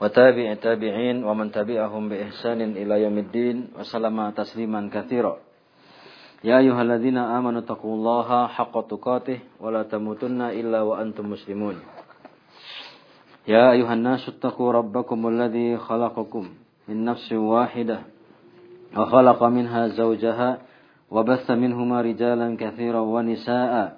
وتابع التابعين ومن تبعهم بإحسان إلى يوم الدين وسلم تسليما كثيرا. يا أيها الذين آمنوا اتقوا الله حق تقاته ولا تموتن إلا وأنتم مسلمون. يا أيها الناس اتقوا ربكم الذي خلقكم من نفس واحدة وخلق منها زوجها وبث منهما رجالا كثيرا ونساء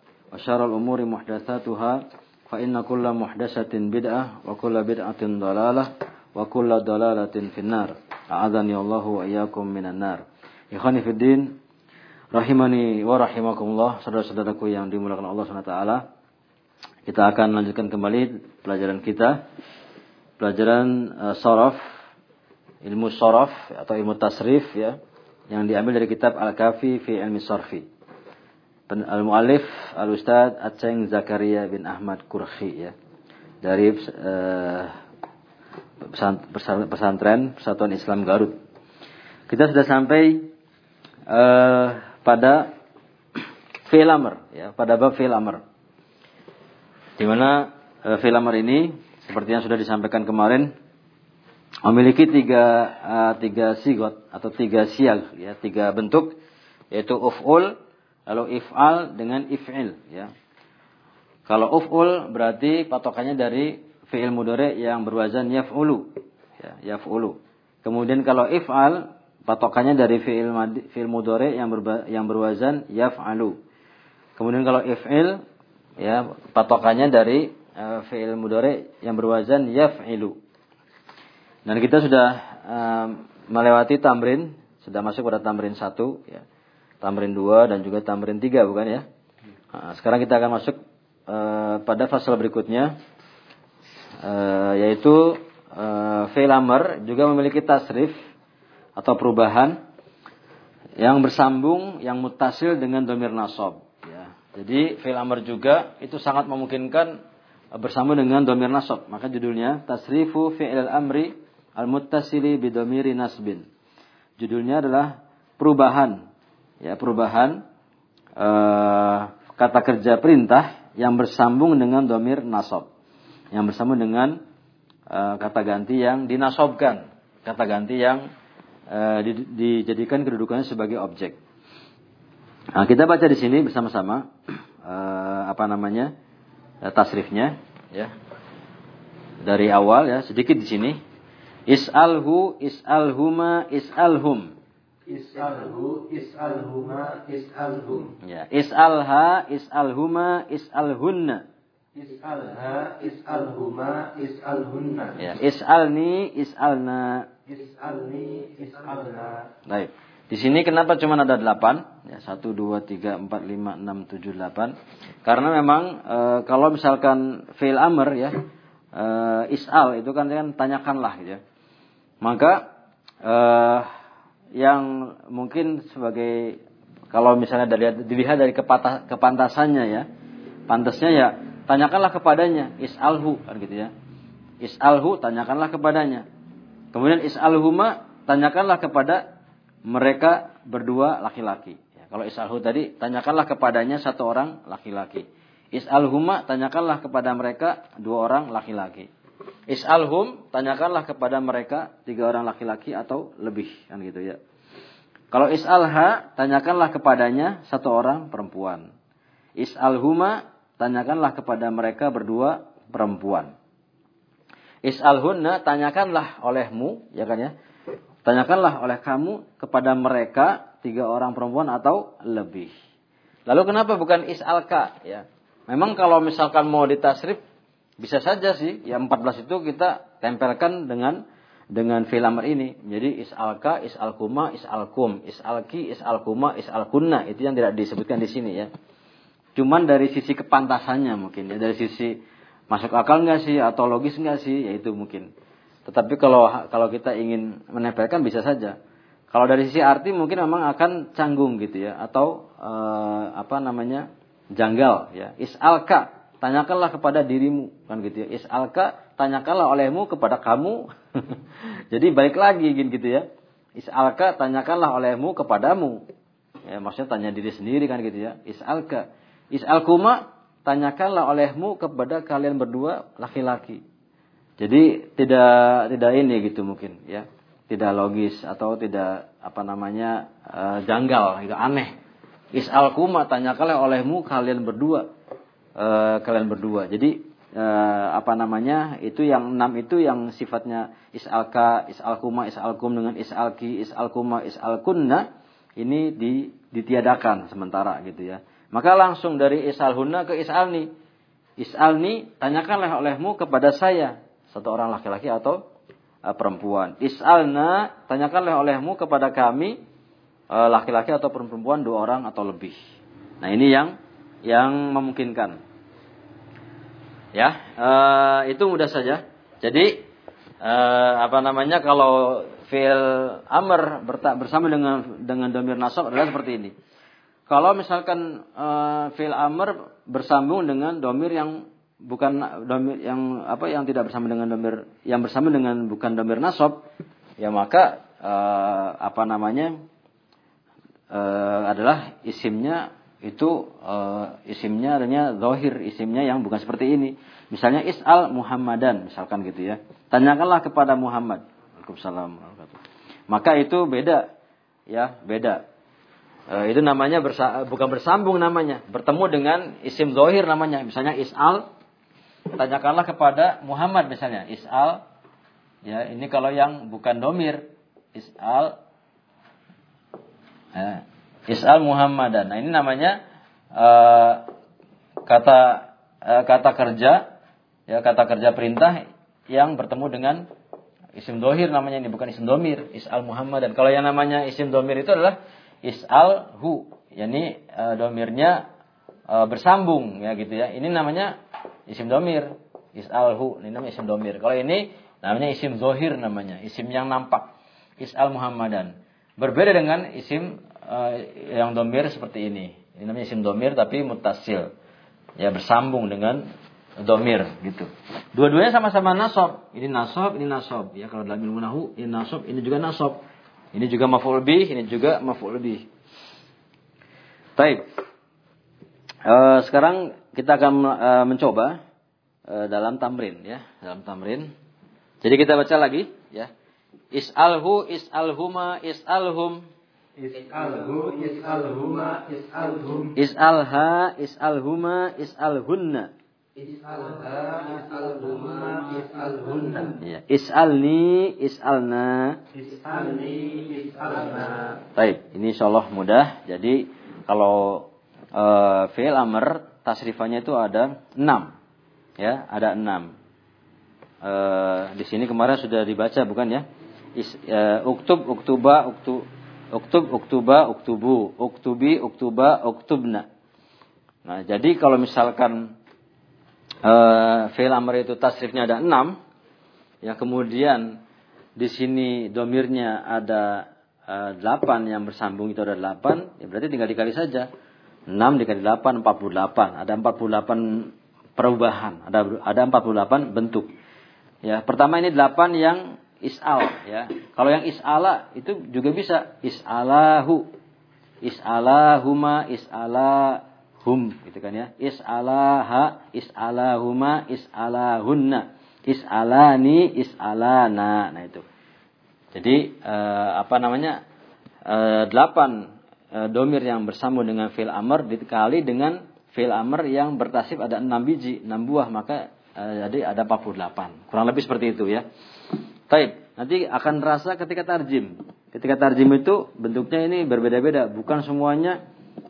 fa inna kulla muhdatsatin bid'ah wa kulla bid'atin dalalah wa kulla dalalatin finnar. A'adzani Allah wa iyyakum minan nar. Ikhwani fid din rahimani wa rahimakumullah saudara-saudaraku yang dimuliakan Allah taala kita akan lanjutkan kembali pelajaran kita. Pelajaran uh, ilmu saraf atau ilmu tasrif ya yang diambil dari kitab Al-Kafi fi ilmi sarfi Al-Mu'alif Al-Ustadz Aceng Zakaria bin Ahmad Kurhi ya. Dari uh, pesantren Persatuan Islam Garut. Kita sudah sampai uh, pada fi'il ya, pada bab fi'il amr. Di mana uh, fi'il ini seperti yang sudah disampaikan kemarin memiliki tiga uh, tiga sigot atau tiga sial ya, tiga bentuk yaitu uf'ul, Lalu if'al dengan if'il ya. Kalau uf'ul berarti patokannya dari fi'il mudhari yang berwazan yaf'ulu. Ya, yaf'ulu. Kemudian kalau if'al patokannya dari fi'il fi'il mudhari yang berba, yang berwazan yaf'alu. Kemudian kalau if'il ya patokannya dari uh, fi'il mudhari yang berwazan yaf'ilu. Dan kita sudah uh, melewati tamrin, sudah masuk pada tamrin satu ya tamrin 2 dan juga tamrin 3 bukan ya? Nah, sekarang kita akan masuk uh, pada fase berikutnya uh, yaitu uh, fi'il amr juga memiliki tasrif atau perubahan yang bersambung yang mutasil dengan domir nasab ya. Jadi fi'il amr juga itu sangat memungkinkan bersambung dengan domir nasab. Maka judulnya tasrifu fi'il amri al-muttasili bidomiri nasbin. Judulnya adalah perubahan ya perubahan uh, kata kerja perintah yang bersambung dengan domir nasab. Yang bersambung dengan uh, kata ganti yang dinasobkan. Kata ganti yang di, dijadikan kedudukannya sebagai objek. Nah, kita baca di sini bersama-sama apa namanya tasrifnya ya. Dari awal ya sedikit di sini. Is'alhu is'alhuma is'alhum Is'alhu, is'alhuma, is'alhum. Ya, is'alha, is'alhuma, is'alhunna. Is'alha, is'alhuma, is'alhunna. Ya, is'alni, is'alna. Is'alni, is'alna. Baik. Di sini kenapa cuma ada delapan? Ya, satu, dua, tiga, empat, lima, enam, tujuh, delapan. Karena memang e, kalau misalkan fail amr ya, e, is'al itu kan kan tanyakanlah gitu ya. Maka e, yang mungkin sebagai kalau misalnya dilihat, dilihat dari kepatah, kepantasannya ya, pantasnya ya tanyakanlah kepadanya is'alhu kan gitu ya. Is'alhu tanyakanlah kepadanya. Kemudian is'alhuma tanyakanlah kepada mereka berdua laki-laki. Ya, kalau is'alhu tadi tanyakanlah kepadanya satu orang laki-laki. Is'alhuma tanyakanlah kepada mereka dua orang laki-laki. Is'alhum, tanyakanlah kepada mereka tiga orang laki-laki atau lebih kan gitu ya. Kalau is'alha, tanyakanlah kepadanya satu orang perempuan. Is'alhuma, tanyakanlah kepada mereka berdua perempuan. Is'alhunna tanyakanlah olehmu, ya kan ya? Tanyakanlah oleh kamu kepada mereka tiga orang perempuan atau lebih. Lalu kenapa bukan is'alka ya? Memang kalau misalkan mau ditasrif bisa saja sih, ya 14 itu kita tempelkan dengan dengan fil amr ini. Jadi is'alka, is'alkuma, is'alkum, is'alki, is'alkuma, is'alkunna itu yang tidak disebutkan di sini ya. Cuman dari sisi kepantasannya mungkin ya, dari sisi masuk akal nggak sih atau logis nggak sih, ya itu mungkin. Tetapi kalau kalau kita ingin menempelkan bisa saja. Kalau dari sisi arti mungkin memang akan canggung gitu ya atau e, apa namanya janggal ya. Is'alka tanyakanlah kepada dirimu kan gitu ya. Is'alka tanyakanlah olehmu kepada kamu. Jadi baik lagi gitu ya. Is'alka tanyakanlah olehmu kepadamu. Ya maksudnya tanya diri sendiri kan gitu ya. Is'alka. Is'alkuma tanyakanlah olehmu kepada kalian berdua laki-laki. Jadi tidak tidak ini gitu mungkin ya tidak logis atau tidak apa namanya uh, janggal itu aneh is'al kuma tanyakanlah olehmu kalian berdua uh, kalian berdua jadi uh, apa namanya itu yang enam itu yang sifatnya is'alka is'alkuma is'alkum dengan is'alki is'alkuma is'alkunna ini di, ditiadakan sementara gitu ya maka langsung dari is'alhunna ke is'alni is'alni tanyakanlah olehmu kepada saya satu orang laki-laki atau uh, perempuan. Is'alna, tanyakanlah olehmu kepada kami laki-laki atau perempuan dua orang atau lebih. Nah ini yang yang memungkinkan. Ya, uh, itu mudah saja. Jadi uh, apa namanya kalau fi'il amr bersama dengan dengan domir nasab adalah seperti ini. Kalau misalkan uh, fi'il amr bersambung dengan domir yang bukan domir yang apa yang tidak bersama dengan domir yang bersama dengan bukan domir nasab ya maka uh, apa namanya uh, adalah isimnya itu uh, isimnya adanya zahir isimnya yang bukan seperti ini. Misalnya is'al Muhammadan misalkan gitu ya. Tanyakanlah kepada Muhammad. Waalaikumsalam. Maka itu beda ya beda. Uh, itu namanya bersa bukan bersambung namanya. Bertemu dengan isim zahir namanya. Misalnya is'al tanyakanlah kepada Muhammad misalnya. Is'al ya ini kalau yang bukan domir. Is'al ya, is'al Muhammadan. Nah ini namanya uh, kata uh, kata kerja ya kata kerja perintah yang bertemu dengan isim dohir namanya ini bukan isim domir is'al Muhammadan. Kalau yang namanya isim domir itu adalah is'al hu yakni uh, domirnya uh, bersambung ya gitu ya. Ini namanya isim domir is'alhu ini namanya isim domir. Kalau ini namanya isim zohir namanya isim yang nampak is'al muhammadan. Berbeda dengan isim uh, yang domir seperti ini. Ini namanya isim domir tapi mutasil. Ya bersambung dengan domir gitu. Dua-duanya sama-sama nasab. Ini nasab ini nasab. Ya kalau dalam ilmu nahu ini nasab ini juga nasab. Ini juga maf'ul bih ini juga maf'ul bih. Taib. Uh, sekarang kita akan uh, mencoba uh, dalam tamrin ya, dalam tamrin. Jadi kita baca lagi ya. Is'alhu is'alhuma is'alhum Is'alhu is'alhuma is'alhum. Is'alha is'alhuma is'alhunna. Is'alha is'alhuma is'alhunna. Ya. Is'alni is'alna. Is'alni is'alna. Baik, ini insyaallah mudah. Jadi kalau uh, fi'il amr tasrifannya itu ada enam. Ya ada enam. Uh, di sini kemarin sudah dibaca bukan ya? Is, uh, uktub uktuba uktu uktub uktuba uktubu uktubi uktuba uktubna nah jadi kalau misalkan uh, fi'il amr itu tasrifnya ada enam yang kemudian di sini domirnya ada delapan yang bersambung itu ada delapan ya berarti tinggal dikali saja 6 dikali 8 48. Ada 48 perubahan, ada ada 48 bentuk. Ya, pertama ini 8 yang is'al ya. Kalau yang is'ala itu juga bisa is'alahu. Is'alahuma is'alahum gitu kan ya. Is'alaha is'alahuma is'alahunna. Is'alani is'alana. Nah itu. Jadi eh, apa namanya? Eh, 8 e, domir yang bersambung dengan fil amr dikali dengan fil amr yang bertasif ada enam biji, enam buah, maka Uh, jadi ada 48. Kurang lebih seperti itu ya. Taib. Nanti akan terasa ketika tarjim. Ketika tarjim itu bentuknya ini berbeda-beda. Bukan semuanya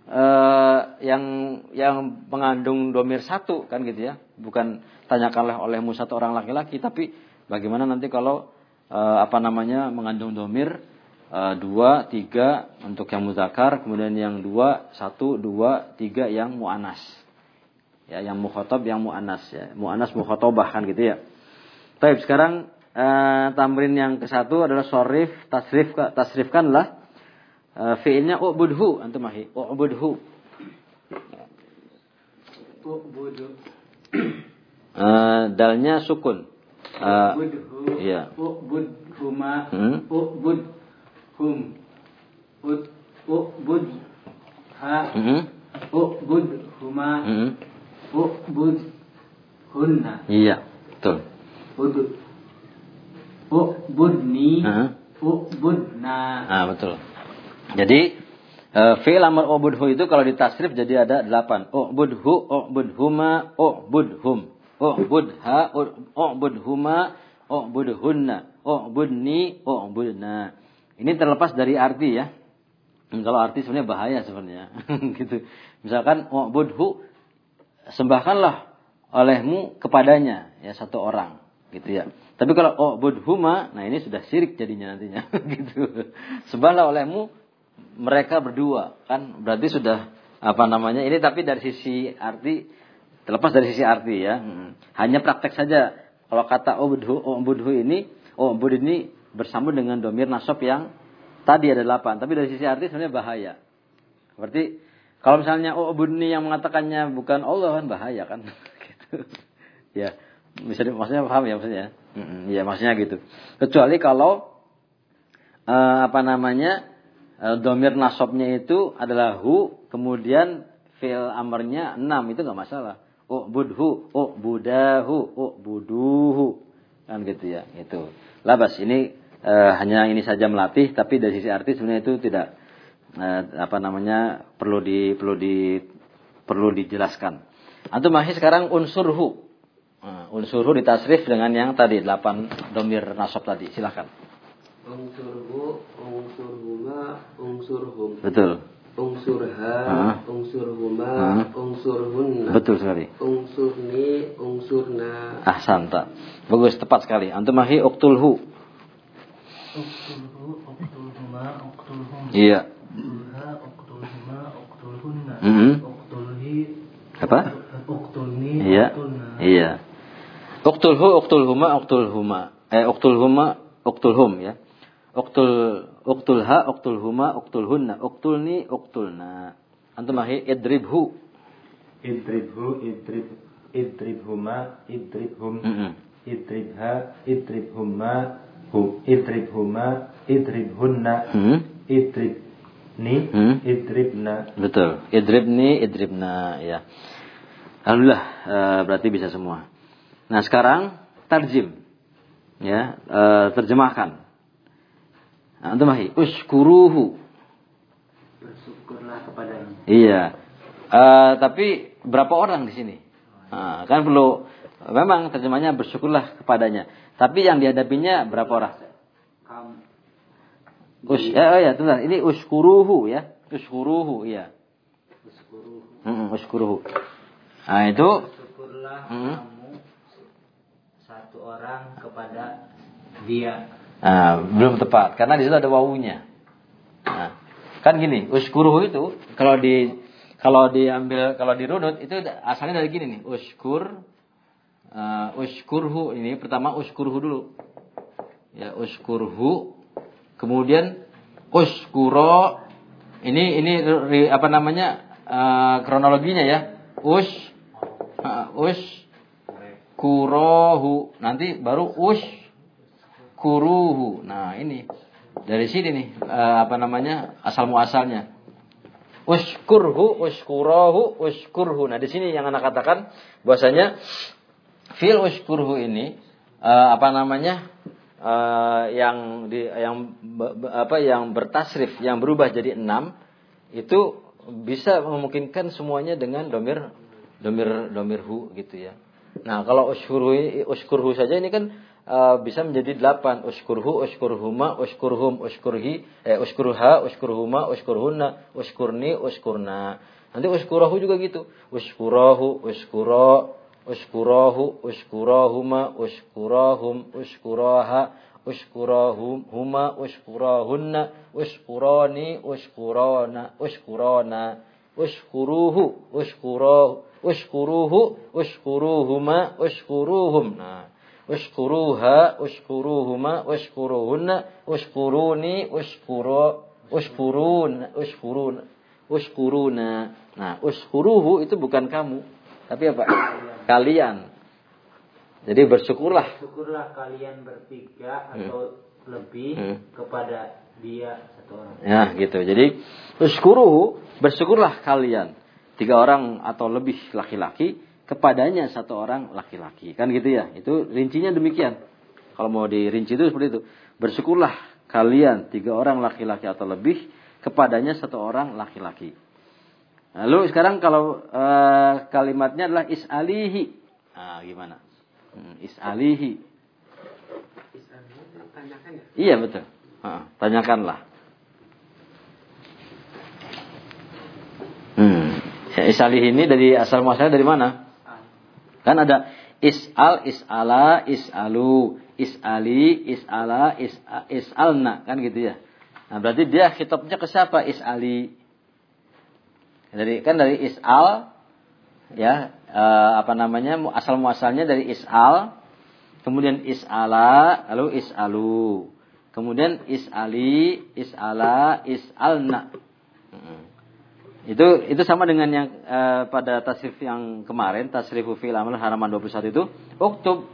uh, yang yang mengandung domir satu kan gitu ya. Bukan tanyakanlah olehmu satu orang laki-laki. Tapi bagaimana nanti kalau uh, apa namanya mengandung domir uh, dua, tiga untuk yang muzakar. Kemudian yang dua, satu, dua, tiga yang mu'anas ya yang mukhatab yang muannas ya muannas mukhatabah kan gitu ya Baik, sekarang uh, tamrin yang ke satu adalah sorif tasrif tasrifkanlah uh, fiilnya ubudhu antum mahi ubudhu ubudhu uh, dalnya sukun uh, ubudhu ya ubudhuma hmm? ubudhum ud ubud ha hmm? ubudhuma hmm? Ubud hunna. Iya, betul. Ubud. Ubudni. Uh Ubudna. Ah, betul. Jadi uh, fi'il amr ubudhu itu kalau ditasrif jadi ada delapan. Ubudhu, ubudhuma, ubudhum. Ubudha, ubudhuma, ubudhunna. Ubudni, ubudna. Ini terlepas dari arti ya. Kalau arti sebenarnya bahaya sebenarnya. gitu. Misalkan ubudhu sembahkanlah olehmu kepadanya ya satu orang gitu ya. Tapi kalau oh budhuma, nah ini sudah syirik jadinya nantinya gitu. Sembahlah olehmu mereka berdua kan berarti sudah apa namanya ini tapi dari sisi arti terlepas dari sisi arti ya. Hmm. Hanya praktek saja kalau kata oh budhu oh budhu ini oh bud ini bersambung dengan domir nasab yang tadi ada delapan tapi dari sisi arti sebenarnya bahaya. Berarti kalau misalnya oh bunyi yang mengatakannya bukan Allah kan bahaya kan. gitu. Ya, bisa maksudnya paham ya maksudnya. Iya maksudnya gitu. Kecuali kalau uh, apa namanya uh, domir nasobnya itu adalah hu, kemudian fil amarnya enam itu nggak masalah. Oh budhu, oh budahu, oh buduhu kan gitu ya. Itu. Labas ini uh, hanya ini saja melatih, tapi dari sisi arti sebenarnya itu tidak apa namanya perlu di perlu di perlu dijelaskan. Antum masih sekarang unsurhu. Nah, unsurhu ditasrif dengan yang tadi delapan domir nasab tadi. Silakan. Unsurhu, unsurhuma, unsurhum. Betul. Unsurha, uh. unsurhuma, uh. unsurhunna. Betul sekali. Unsurni, unsurna. Ah, santa. Bagus, tepat sekali. Antum mahi uktulhu. Uktulhu, uktulhuma, uktulhum. Iya. Mm -hmm. Apa? Uktulni. Iya. Iya. Uktulhu, uktulhuma, uktulhuma. Eh, uktulhuma, uktulhum ya. Uktul, uktulha, uktulhuma, uktulhunna. Uktulni, uktulna. Antum ahi idribhu. Idribhu, idrib, idribhuma, idribhum. Mm -hmm. Idribha, idribhuma, hum, idribhuma, idribhunna. Mm -hmm. Idrib Ni hmm? idribna. Betul. Idribni, idribna ya. Alhamdulillah e, berarti bisa semua. Nah, sekarang tarjim. Ya, e, terjemahkan. Nah, antum mahi uskuruhu. Bersyukurlah kepadanya. Iya. E, tapi berapa orang di sini? Nah, kan perlu memang terjemahnya bersyukurlah kepadanya. Tapi yang dihadapinya berapa orang? Us, ya, oh ya, tunggu. Ini uskuruhu ya. Uskuruhu, ya. Uskuruhu. Hmm, uskuruhu. Nah, itu. Syukurlah hmm. Orang kepada dia. Nah, belum tepat. Karena di situ ada wawunya. Nah, kan gini, uskuruhu itu kalau di kalau diambil kalau dirunut itu asalnya dari gini nih, uskur uh, uskurhu ini pertama uskurhu dulu. Ya, uskurhu Kemudian uskuro ini ini apa namanya uh, kronologinya ya. Us uh, us kurohu nanti baru us kuruhu. Nah, ini dari sini nih uh, apa namanya asal muasalnya. Uskurhu, uskurohu, uskurhu. Nah, di sini yang anak katakan bahwasanya fil uskurhu ini uh, apa namanya uh, yang di yang apa yang bertasrif yang berubah jadi enam itu bisa memungkinkan semuanya dengan domir domir domir hu gitu ya Nah, kalau ushkurhu ushkurhu saja ini kan uh, bisa menjadi delapan. Ushkurhu, ushkurhuma, ushkurhum, ushkurhi, eh ushkurha, ushkurhuma, ushkurhunna, ushkurni, ushkurna. Nanti ushkurahu juga gitu. Ushkurahu, ushkura, ushkurahu, ushkurahuma, ushkurahum, ushkuraha, ushkurahum, huma, ushkurahunna, ushkurani, ushkurana, ushkurana, ushkuruhu, ushkurahu, ushkuruhu, ushkuruhuma, ushkuruhum. Nah, ushkuruha, ushkuruhuma, ushkuruhunna, ushkuruni, ushkuro, ushkurun, ushkurun, ushkuruna. Nah, ushkuruhu itu bukan kamu, tapi apa? Kalian. Jadi bersyukurlah. Syukurlah kalian bertiga atau lebih Hmm. kepada dia satu orang. Ya, gitu. Jadi ushkuruhu, bersyukurlah kalian. Tiga orang atau lebih laki-laki kepadanya satu orang laki-laki. Kan gitu ya. Itu rincinya demikian. Kalau mau dirinci itu seperti itu. Bersyukurlah kalian tiga orang laki-laki atau lebih kepadanya satu orang laki-laki. Lalu sekarang kalau eh, kalimatnya adalah is'alihi. Nah, gimana? Hmm, is'alihi. Tanyakan ya. Iya betul. Ha, tanyakanlah. Hmm. Ya, Isalih ini dari asal muasalnya dari mana? Kan ada is'al, is'ala, is'alu, is'ali, is'ala, is'a- is'alna, kan gitu ya. Nah, berarti dia khitabnya ke siapa? Is'ali. Dari kan dari is'al ya, eh, apa namanya? Asal muasalnya dari is'al, kemudian is'ala, lalu is'alu. Kemudian is'ali, is'ala, is'alna. Mm. Itu itu sama dengan yang eh, pada tasrif yang kemarin, tasrifu fil amal halaman 21 itu, uktub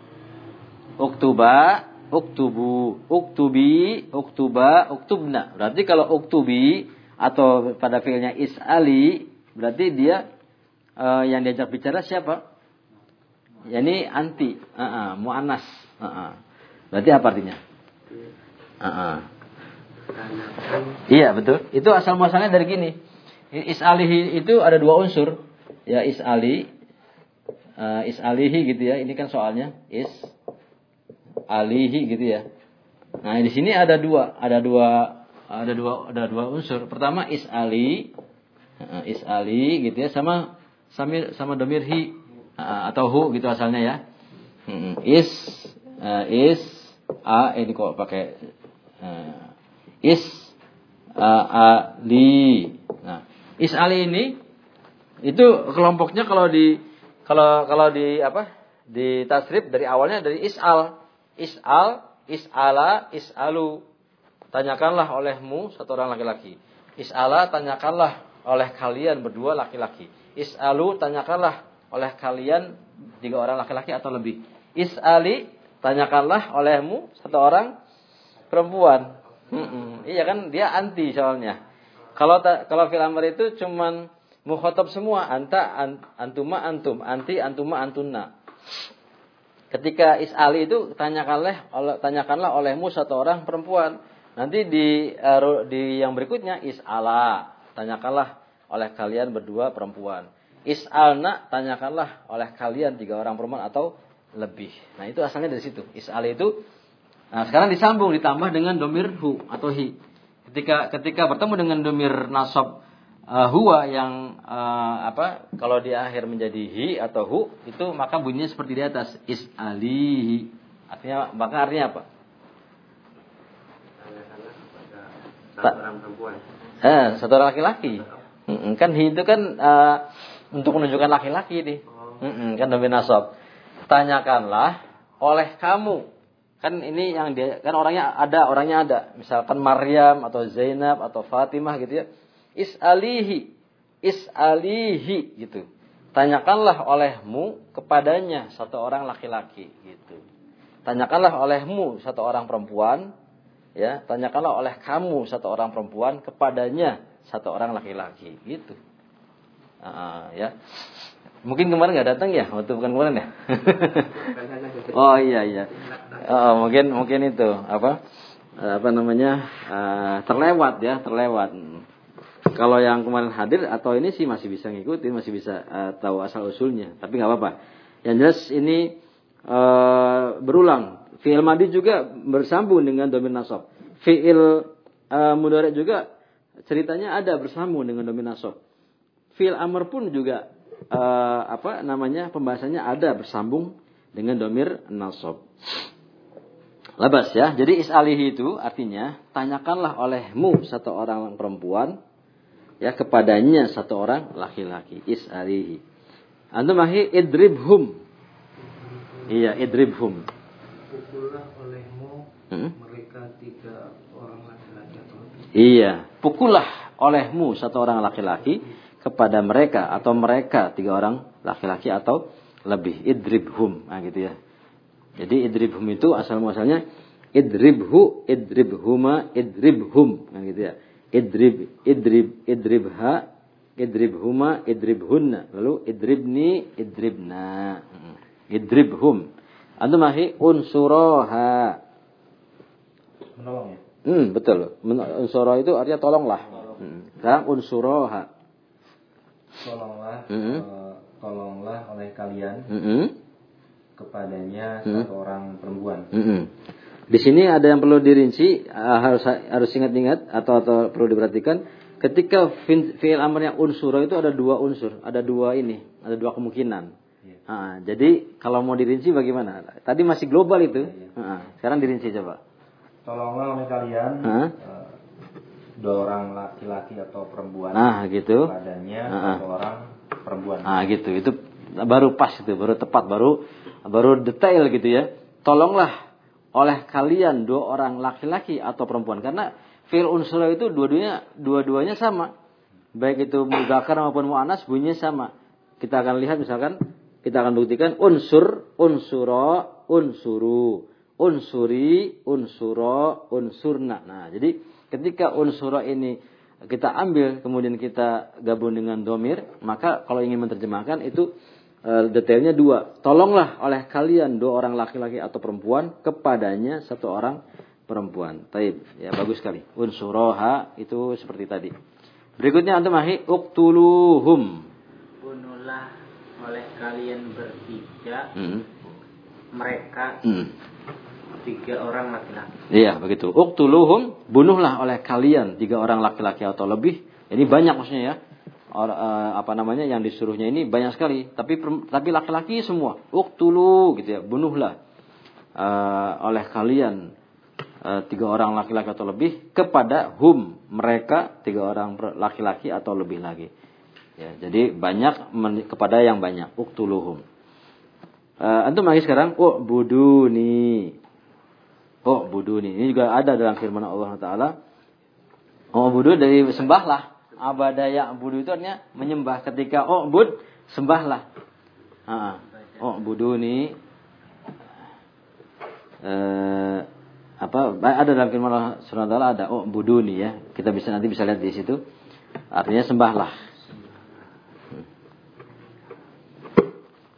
uktuba, uktubu, uktubi, uktuba, uktubna. Berarti kalau uktubi atau pada fiilnya is'ali, berarti dia eh, yang diajak bicara siapa? Ya ini anti, uh muannas. Uh-uh. Berarti apa artinya? Uh-uh. Tanyakan. Iya betul. Itu asal muasalnya dari gini. Is'alihi itu ada dua unsur. Ya is'ali. eh, is'alihi gitu ya. Ini kan soalnya. Is. Alihi gitu ya. Nah di sini ada dua. Ada dua. Ada dua. Ada dua unsur. Pertama is'ali. Eh, is'ali gitu ya. Sama. Sama, sama domir hi. Eh, atau hu gitu asalnya ya. Mm, Is. eh, is. A. Ini kok pakai. eh, is ali. Nah, isali ini itu kelompoknya kalau di kalau kalau di apa? Di tasrif dari awalnya dari isal. Isal, isala, isalu. Tanyakanlah olehmu satu orang laki-laki. Isala tanyakanlah oleh kalian berdua laki-laki. Isalu tanyakanlah oleh kalian tiga orang laki-laki atau lebih. Isali tanyakanlah olehmu satu orang perempuan. Mm-mm. Iya kan dia anti soalnya. Kalau ta- kalau fil amr itu cuman mukhatab semua anta an- antuma antum anti antuma antunna. Ketika is'ali itu tanyakanlah oleh tanyakanlah olehmu satu orang perempuan. Nanti di eh, di yang berikutnya is'ala tanyakanlah oleh kalian berdua perempuan. Is'alna tanyakanlah oleh kalian tiga orang perempuan atau lebih. Nah itu asalnya dari situ. Is'ali itu Nah, sekarang disambung ditambah dengan domir hu atau hi. Ketika ketika bertemu dengan domir nasab uh, huwa yang uh, apa kalau di akhir menjadi hi atau hu itu maka bunyinya seperti di atas is alihi. Artinya maka artinya apa? Perempuan. Eh, satu orang laki-laki. Mm-mm, kan hi itu kan uh, untuk menunjukkan laki-laki nih. Mm-mm, kan domir nasab. Tanyakanlah oleh kamu kan ini yang dia kan orangnya ada orangnya ada. Misalkan Maryam atau Zainab atau Fatimah gitu ya. Is'alihi is'alihi gitu. Tanyakanlah olehmu kepadanya satu orang laki-laki gitu. Tanyakanlah olehmu satu orang perempuan ya. Tanyakanlah oleh kamu satu orang perempuan kepadanya satu orang laki-laki gitu. Ah, ya mungkin kemarin nggak datang ya waktu bukan kemarin ya oh iya iya Oh, mungkin mungkin itu apa apa namanya eh, terlewat ya terlewat. Kalau yang kemarin hadir atau ini sih masih bisa ngikutin masih bisa eh, tahu asal usulnya tapi nggak apa-apa. Yang jelas ini eh, berulang. Fi'il madi juga bersambung dengan domir nasab. Fi'il uh, mudhari juga ceritanya ada bersambung dengan domir nasab. Fi'il amr pun juga uh, apa namanya pembahasannya ada bersambung dengan domir nasab. Labas ya. Jadi is'alihi itu artinya tanyakanlah olehmu satu orang perempuan ya kepadanya satu orang laki-laki. Is'alihi. Antum mahi idribhum. Iya, idribhum. Pukullah olehmu Hmm? mereka tiga orang laki-laki atau lebih. Iya, pukullah olehmu satu orang laki-laki kepada mereka atau mereka tiga orang laki-laki atau lebih. Idribhum, nah gitu ya. Jadi idribhum itu asal muasalnya idribhu, idribhuma, idribhum, nah gitu ya. Idrib, idrib, idribha, idribhuma, idribhunna. Lalu idribni, idribna. Hmm. Idribhum. Antum mahi unsuroha. Menolong ya. Hmm, betul. Unsuro itu artinya tolonglah. Hmm. Sekarang unsuroha. Tolonglah, Mhm. eh, tolonglah oleh kalian Hmm. kepadanya Hmm. satu orang perempuan. Hmm. Di sini ada yang perlu dirinci, eh, harus harus ingat-ingat atau atau perlu diperhatikan. Ketika fi'il amrnya unsuro itu ada dua unsur, ada dua ini, ada dua kemungkinan. Iya. Ah, jadi kalau mau dirinci bagaimana? Tadi masih global itu. Iya. Ah, sekarang dirinci coba. Tolonglah oleh kalian Hah? eh, dua orang laki-laki atau perempuan Nah, gitu. kepadanya Ah, ah. satu orang perempuan. Ah gitu, itu baru pas itu, baru tepat, baru baru detail gitu ya. Tolonglah oleh kalian dua orang laki-laki atau perempuan karena fi'il unsur itu dua-duanya dua-duanya sama. Baik itu mudzakkar maupun muannas bunyinya sama. Kita akan lihat misalkan kita akan buktikan unsur, unsuro, unsuru, unsuri, unsuro, unsurna. Nah, jadi ketika unsuro ini kita ambil kemudian kita gabung dengan domir, maka kalau ingin menerjemahkan itu eh, detailnya dua. Tolonglah oleh kalian dua orang laki-laki atau perempuan kepadanya satu orang perempuan. Taib, ya bagus sekali. Unsuroha itu seperti tadi. Berikutnya antum ahi uktuluhum. Bunuhlah oleh kalian bertiga Hmm. mereka Hmm. Tiga orang laki-laki. Iya begitu. Uktuluhum bunuhlah oleh kalian tiga orang laki-laki atau lebih. Ini banyak maksudnya ya. Or, eh, apa namanya yang disuruhnya ini banyak sekali. Tapi tapi laki-laki semua. Uktulu gitu ya. Bunuhlah eh, oleh kalian eh, tiga orang laki-laki atau lebih kepada hum mereka tiga orang laki-laki atau lebih lagi. Ya, jadi banyak kepada yang banyak. Uktuluhum. Eh, antum lagi sekarang. Oh buduni. Oh buduni. Ini juga ada dalam firman Allah Taala. Oh budu dari sembahlah. Abadaya budu itu artinya menyembah. Ketika oh bud sembahlah. Ah, oh buduni. Eh, apa ada dalam firman Allah Subhanahu taala ada oh buduni ya. Kita bisa nanti bisa lihat di situ. Artinya sembahlah.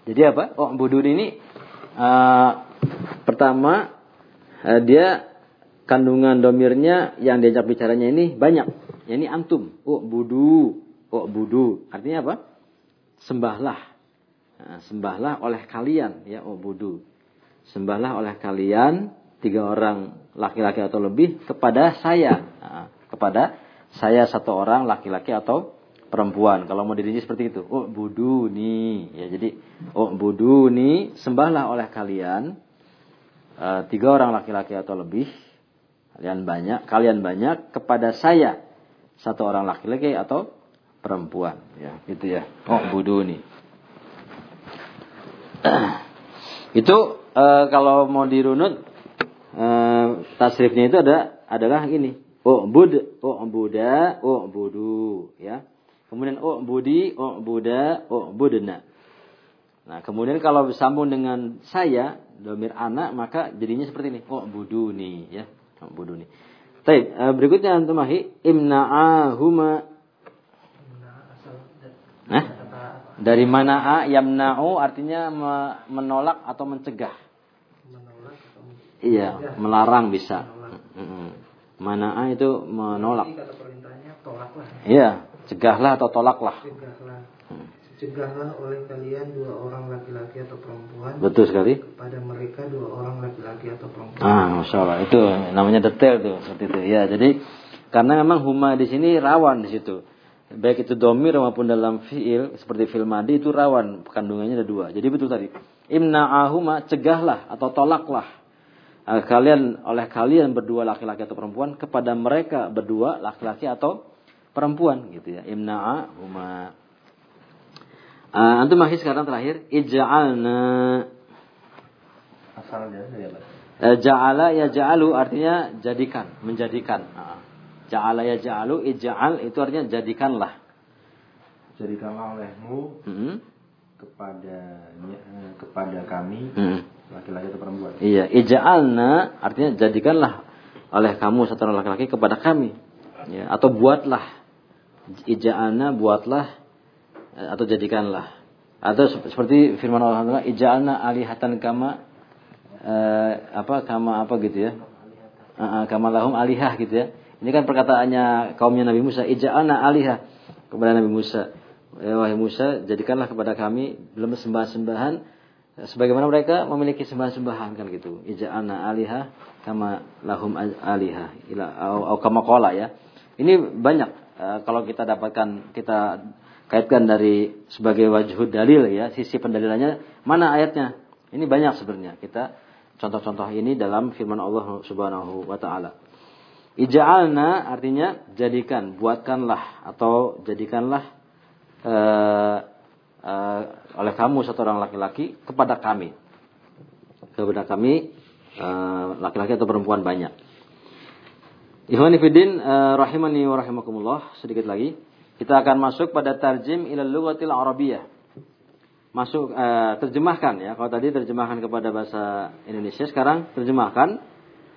Jadi apa? Oh buduni ini eh, pertama eh, dia kandungan domirnya yang diajak bicaranya ini banyak. Ya, Ini antum. Oh budu. Oh budu. Artinya apa? Sembahlah. Nah, sembahlah oleh kalian. Ya oh budu. Sembahlah oleh kalian tiga orang laki-laki atau lebih kepada saya. Nah, kepada saya satu orang laki-laki atau perempuan. Kalau mau dirinci seperti itu. Oh budu nih. Ya jadi oh budu nih sembahlah oleh kalian eh, tiga orang laki-laki atau lebih kalian banyak kalian banyak kepada saya satu orang laki-laki atau perempuan ya gitu ya. Oh buduni itu eh, kalau mau dirunut eh, tasrifnya itu ada adalah ini. Oh bud oh buda oh budu ya. Kemudian oh budi oh buda oh budna Nah, kemudian kalau bersambung dengan saya, domir anak, maka jadinya seperti ini. Oh, buduni, ya. Oh, buduni. Baik, eh, berikutnya antum ahi imna'ahuma. Nah, dari mana a yamna'u artinya me- menolak atau mencegah. menolak atau Iya, melarang bisa. Mm-mm. Mana'a itu menolak. Iya, cegahlah atau tolaklah. cegahlah. Hmm. Cegahlah oleh kalian dua orang laki-laki atau perempuan Betul sekali. kepada mereka dua orang laki-laki atau perempuan. Ah, masya Allah itu namanya detail tuh seperti itu. Ya, jadi karena memang huma di sini rawan di situ. Baik itu domir maupun dalam fiil seperti fiil madi itu rawan kandungannya ada dua. Jadi betul tadi. Imna'ahuma cegahlah atau tolaklah eh, kalian oleh kalian berdua laki-laki atau perempuan kepada mereka berdua laki-laki atau perempuan gitu ya. Imna'ahuma. Uh, antum masih sekarang terakhir ij'alna Asalnya ya. Eh, Ja'ala ya ja'alu artinya jadikan, menjadikan. Ah. Ja'ala ya ja'alu, ij'al itu artinya jadikanlah. Jadikanlah olehmu Hmm. kepada eh, kepada kami Hmm. laki-laki atau perempuan. Iya, ij'alna artinya jadikanlah oleh kamu satu orang laki-laki kepada kami. Ya, atau buatlah. Ij'alna buatlah atau jadikanlah. Atau sep- seperti firman Allah Taala, ij'alna alihatan kama eh, apa kama apa gitu ya. Uh, kama lahum alihah gitu ya. Ini kan perkataannya kaumnya Nabi Musa, ij'alna alihah kepada Nabi Musa. Ya, wahai Musa, jadikanlah kepada kami belum sembahan-sembahan eh, sebagaimana mereka memiliki sembahan-sembahan kan gitu. Ij'alna alihah kama lahum al- alihah ila au, kama qala ya. Ini banyak eh, kalau kita dapatkan kita kaitkan dari sebagai wajhud dalil ya, sisi pendalilannya mana ayatnya? Ini banyak sebenarnya. Kita contoh-contoh ini dalam firman Allah Subhanahu wa taala. Ija'alna artinya jadikan, buatkanlah atau jadikanlah eh, eh, oleh kamu satu orang laki-laki kepada kami. Kepada kami eh, laki-laki atau perempuan banyak. Ikhwani fiddin eh, rahimani wa rahimakumullah sedikit lagi kita akan masuk pada tarjim ila lughatil arabiyyah. Masuk eh, terjemahkan ya. Kalau tadi terjemahkan kepada bahasa Indonesia, sekarang terjemahkan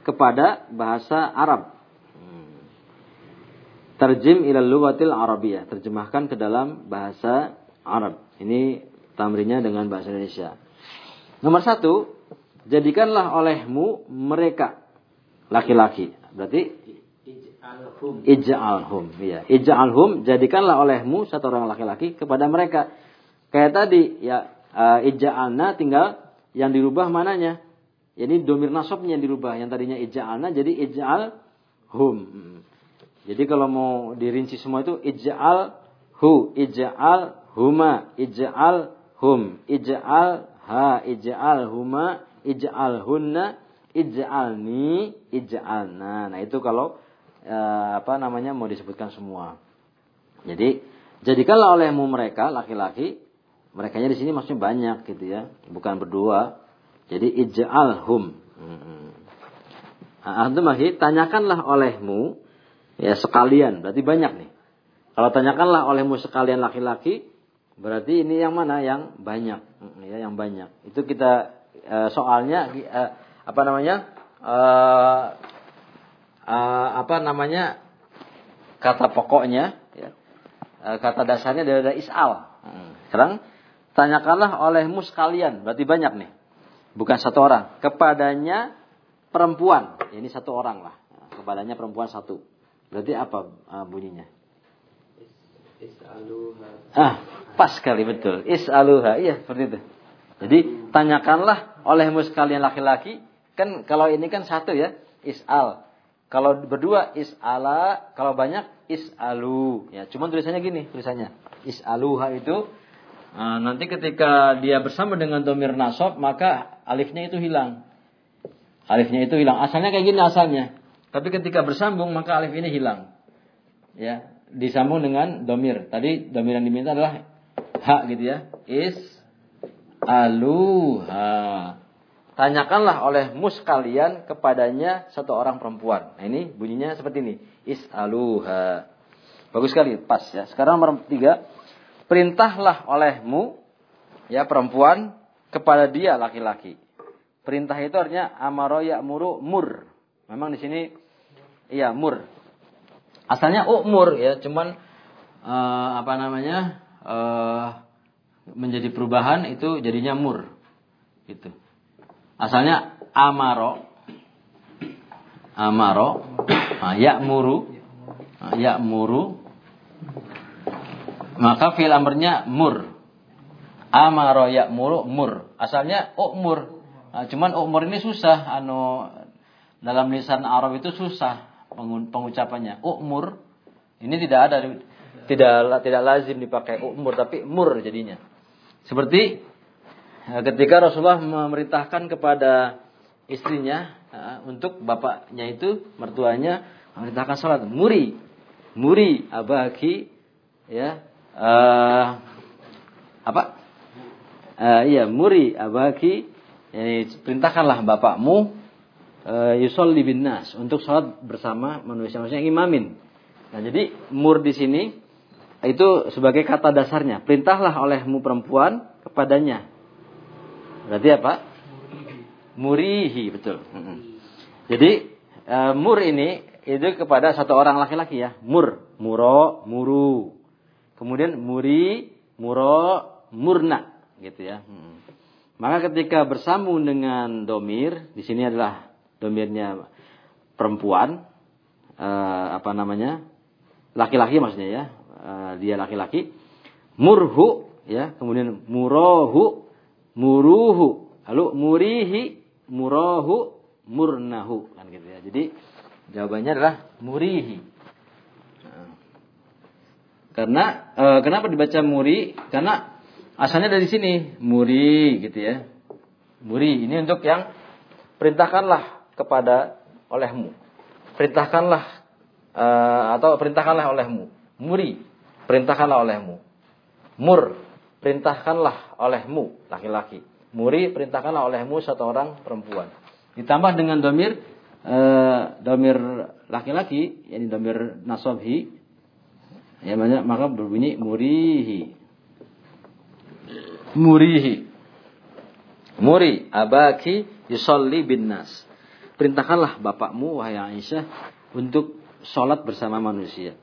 kepada bahasa Arab. Hmm. Tarjim ila lughatil arabiyyah, terjemahkan ke dalam bahasa Arab. Ini tamrinya dengan bahasa Indonesia. Nomor satu, jadikanlah olehmu mereka laki-laki. Berarti Ij'alhum. ya ij'alhum jadikanlah olehmu satu orang laki-laki kepada mereka. Kayak tadi ya uh, ij'alna tinggal yang dirubah mananya. Ini domir nasabnya yang dirubah. Yang tadinya ij'alna jadi ij'alhum. Hmm. jadi kalau mau dirinci semua itu ij'al hu ij'al huma ij'al hum ij'al ha ij'al huma ij'al hunna ij'alni ij'alna. Nah itu kalau eh, apa namanya mau disebutkan semua. Jadi jadikanlah olehmu mereka laki-laki, mereka di sini maksudnya banyak gitu ya, bukan berdua. Jadi ij'alhum. Hmm. Antum lagi tanyakanlah olehmu ya sekalian, berarti banyak nih. Kalau tanyakanlah olehmu sekalian laki-laki, berarti ini yang mana yang banyak, ya yang banyak. Itu kita eh, soalnya eh, apa namanya? Eh, apa namanya kata pokoknya ya, eh, kata dasarnya dari, dari isal. Hmm. Sekarang tanyakanlah olehmu sekalian, berarti banyak nih, bukan satu orang. Kepadanya perempuan, Ya, ini satu orang lah. Kepadanya perempuan satu. Berarti apa eh, bunyinya? Is'aluha. Ah, pas sekali betul. Is'aluha, iya seperti itu. Jadi tanyakanlah olehmu sekalian laki-laki, kan kalau ini kan satu ya, is'al. Kalau berdua is'ala, kalau banyak is'alu. Ya, cuma tulisannya gini, tulisannya. Is'aluha itu ah, nanti ketika dia bersama dengan domir nasab, maka alifnya itu hilang. Alifnya itu hilang. Asalnya kayak gini asalnya. Tapi ketika bersambung maka alif ini hilang. Ya, disambung dengan domir. Tadi domir yang diminta adalah ha gitu ya. Is aluha. Tanyakanlah olehmu sekalian kepadanya satu orang perempuan. Nah, ini bunyinya seperti ini. Is aluha. Bagus sekali, pas ya. Sekarang nomor tiga. Perintahlah olehmu ya perempuan kepada dia laki-laki. Perintah itu artinya amaro ya'muru mur. Memang di sini iya mur. Asalnya umur ya, cuman eh, apa namanya? eh, menjadi perubahan itu jadinya mur. Gitu. Asalnya amaro amaro nah, ya'muru nah, ya'muru maka fi'il amrnya mur Amaro ya'muru mur. Asalnya umur. Nah, cuman umur ini susah anu dalam lisan Arab itu susah pengu- pengucapannya. Umur ini tidak ada tidak tidak lazim dipakai umur tapi mur jadinya. Seperti ketika Rasulullah memerintahkan kepada istrinya eh, untuk bapaknya itu mertuanya memerintahkan sholat muri muri abaki ya eh, apa Eh, iya muri abaki yani perintahkanlah bapakmu uh, yusolli bin untuk sholat bersama manusia manusia yang imamin. Nah jadi mur di sini itu sebagai kata dasarnya perintahlah olehmu perempuan kepadanya. Berarti apa? Murihi betul. Jadi uh, mur ini itu kepada satu orang laki-laki ya. Mur, muro, muru. Kemudian muri, muro, murna gitu ya. Maka ketika bersambung dengan domir, di sini adalah domirnya perempuan, eh, apa namanya, laki-laki maksudnya ya, eh, dia laki-laki, murhu, ya, kemudian murohu, muruhu, lalu murihi, murohu, murnahu, kan gitu ya. Jadi jawabannya adalah murihi. Karena eh, kenapa dibaca muri? Karena Asalnya dari sini, muri gitu ya. Muri ini untuk yang perintahkanlah kepada olehmu. Perintahkanlah uh, atau perintahkanlah olehmu. Muri, perintahkanlah olehmu. Mur, perintahkanlah olehmu laki-laki. Muri, perintahkanlah olehmu satu orang perempuan. Ditambah dengan domir uh, domir laki-laki, yakni domir nasobhi, ya maka berbunyi murihi murihi. Muri abaki yusolli bin nas. Perintahkanlah bapakmu wahai Aisyah untuk sholat bersama manusia.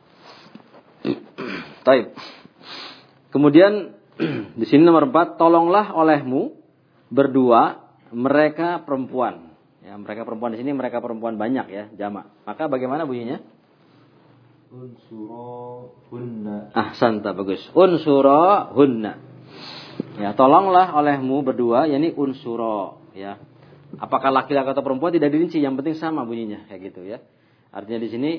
Taib. Kemudian di sini nomor empat, tolonglah olehmu berdua mereka perempuan. Ya, mereka perempuan di sini mereka perempuan banyak ya, jamak. Maka bagaimana bunyinya? Unsuro hunna. Ah, santa bagus. Unsuro hunna. Ya, tolonglah olehmu berdua, yakni unsuro, ya. Apakah laki-laki atau perempuan tidak dirinci, yang penting sama bunyinya, kayak gitu ya. Artinya di sini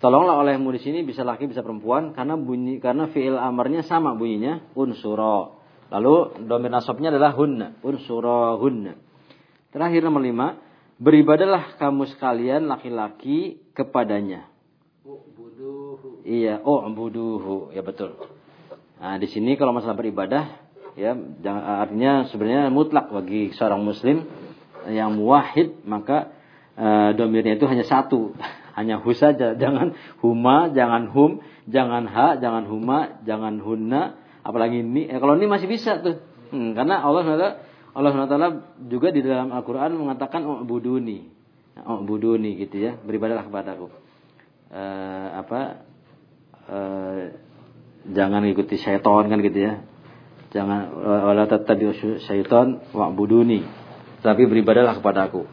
tolonglah olehmu di sini bisa laki bisa perempuan karena bunyi karena fiil amarnya sama bunyinya unsuro. Lalu domir nasabnya adalah hunna, unsuro hunna. Terakhir nomor lima, beribadalah kamu sekalian laki-laki kepadanya. Iya, oh buduhu, ya betul. Nah, di sini kalau masalah beribadah ya artinya sebenarnya mutlak bagi seorang muslim yang muwahhid maka e, domirnya itu hanya satu hanya hu saja. Jangan huma jangan hum jangan ha jangan huma jangan hunna. Apalagi ini. Eh, kalau ini masih bisa tuh. Hmm, karena Allah SWT Allah SWT juga di dalam Al-Quran mengatakan buduni oh buduni gitu ya. Beribadahlah kepadaku. E, apa? E, jangan ikuti syaitan kan gitu ya. Jangan wala tattabi'u syaitan wa'buduni. Tapi beribadalah kepada aku.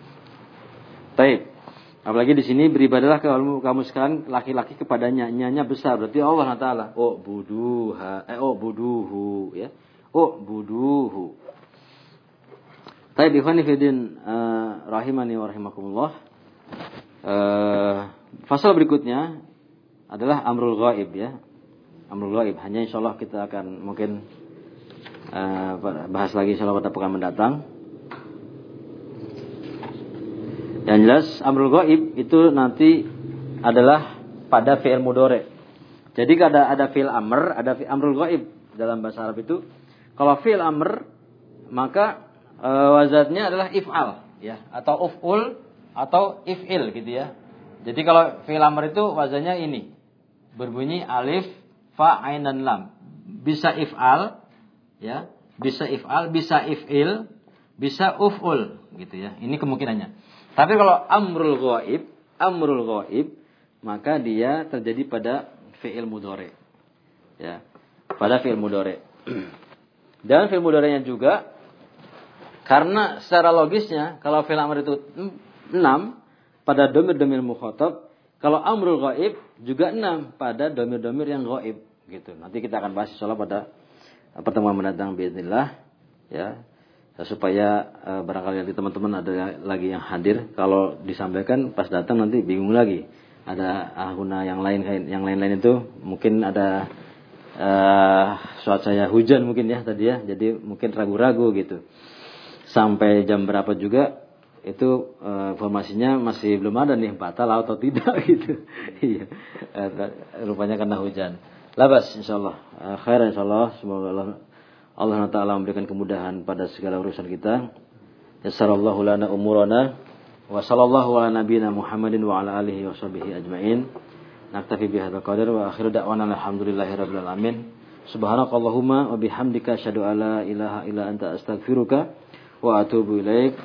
Apalagi di sini beribadalah kamu kamu sekarang laki-laki kepadanya nyanya besar berarti Allah Taala. Oh buduha eh oh buduhu ya. Oh buduhu. Taib ikhwani fidin uh, rahimani wa rahimakumullah. Uh, fasal berikutnya adalah amrul ghaib ya. Amrul ghaib hanya insyaallah kita akan mungkin uh, bahas lagi insyaallah pada pekan mendatang. Yang jelas amrul ghaib itu nanti adalah pada fi'il mudore. Jadi ada ada fi'il amr, ada fi'il amrul ghaib dalam bahasa Arab itu. Kalau fi'il amr maka e, wazatnya adalah if'al ya atau uf'ul atau if'il gitu ya. Jadi kalau fi'il amr itu wazannya ini berbunyi alif fa ain dan lam. Bisa if'al ya bisa if'al bisa if'il bisa uf'ul gitu ya ini kemungkinannya tapi kalau amrul ghaib amrul ghaib maka dia terjadi pada fi'il mudore ya pada fi'il mudore dan fi'il mudorenya juga karena secara logisnya kalau fi'il amr itu 6 pada domir-domir mukhatab kalau amrul ghaib juga 6 pada domir-domir yang ghaib. Gitu. Nanti kita akan bahas insyaallah pada pertemuan mendatang bismillah ya supaya uh, barangkali nanti teman-teman ada lagi yang hadir. Kalau disampaikan pas datang nanti bingung lagi. Ada ahuna yang lain yang lain-lain itu mungkin ada uh, cuaca hujan mungkin ya tadi ya. Jadi mungkin ragu-ragu gitu. Sampai jam berapa juga itu uh, informasinya masih belum ada nih batal atau tidak gitu. Iya. Rupanya karena hujan. Labas insyaallah. Uh, khair insyaallah. Semoga Allah Allah Taala memberikan kemudahan pada segala urusan kita. Yassarallahu lana umurana wa sallallahu ala nabiyyina Muhammadin wa ala alihi wa sahbihi ajmain. Naktafi bihadza qadar wa akhiru da'wana alhamdulillahi rabbil alamin. Subhanakallahumma wa bihamdika asyhadu an la ilaha illa anta astaghfiruka wa atubu ilaik.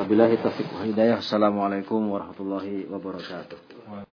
Wabillahi taufiq wa hidayah. Assalamualaikum warahmatullahi wabarakatuh.